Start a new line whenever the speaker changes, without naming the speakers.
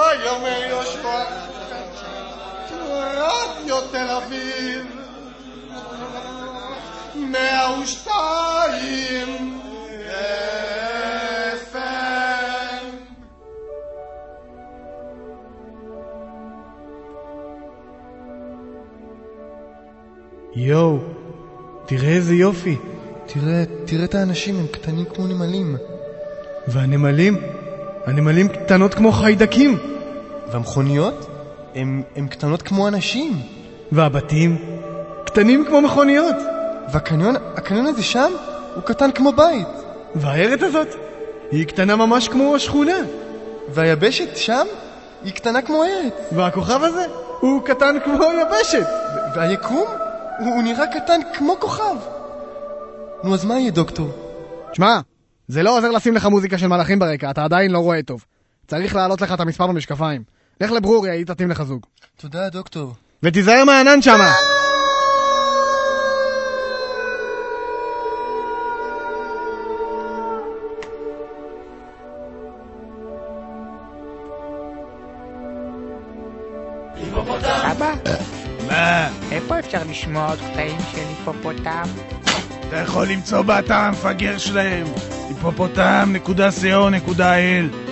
ויאמר יהושע רדיו תל אביב מאה ושתיים
יואו, תראה איזה יופי.
תראה, תראה את האנשים, הם קטנים כמו נמלים.
והנמלים? הנמלים קטנות כמו חיידקים.
והמכוניות? הם, הם קטנות כמו אנשים.
והבתים? קטנים כמו מכוניות.
והקניון, הקניון הזה שם, הוא קטן כמו בית.
והארץ הזאת? היא קטנה ממש כמו השכונה.
והיבשת שם, היא קטנה כמו ארץ.
והכוכב הזה? הוא קטן כמו יבשת.
והיקום? הוא, הוא נראה קטן כמו כוכב. נו, אז מה יהיה, דוקטור?
שמע, זה לא עוזר לשים לך מוזיקה של מלאכים ברקע, אתה עדיין לא רואה טוב. צריך להעלות לך את המספר במשקפיים. לך לברוריה, היא תתאים לך זוג.
תודה, דוקטור.
ותיזהר מהענן שמה!
אבא,
מה?
איפה אפשר לשמוע עוד קטעים של היפופוטם?
אתה יכול למצוא באתר המפגר שלהם, היפופוטם.co.il